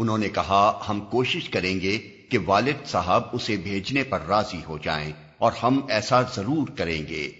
انہوں نے کہا، ہم کوشش کریں گے کہ والد صاحب اسے بھیجنے پر راضی ہو جائیں اور ہم ایسا ضرور کریں گے۔